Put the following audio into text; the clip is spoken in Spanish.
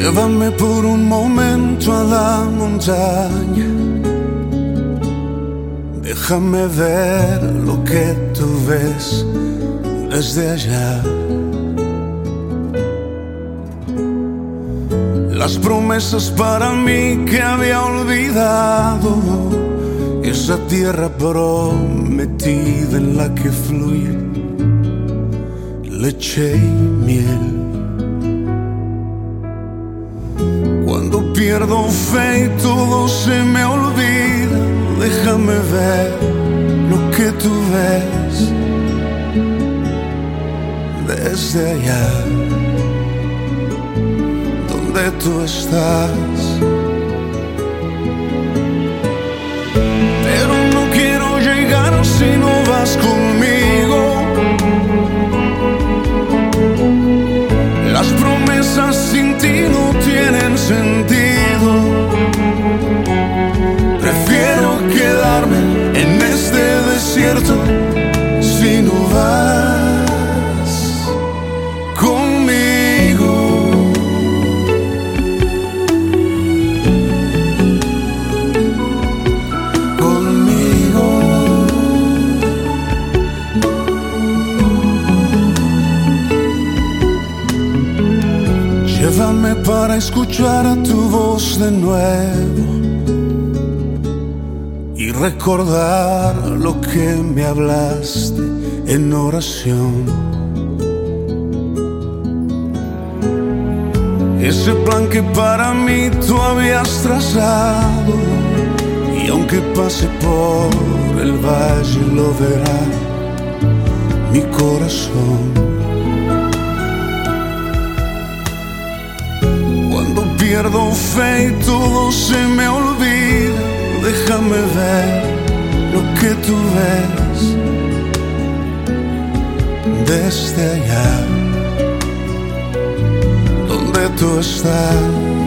Llévame por un momento a la montaña. Déjame ver lo que tú ves desde allá. Las promesas para mí que había olvidado. Esa tierra prometida en la que fluye leche y miel. Pierdo fe y todo se me olvida, déjame ver lo que tú ves desde allá donde tú estás. Pero no quiero llegar si no vas conmigo. Para escuchar tu voz de nuevo y recordar lo que me hablaste en oración. Ese plan que para mí tú habías trazado y aunque pase por el valle lo verá mi corazón. Pierdo fe y todo se me olvida, déjame ver lo que tú ves desde allá donde tú estás.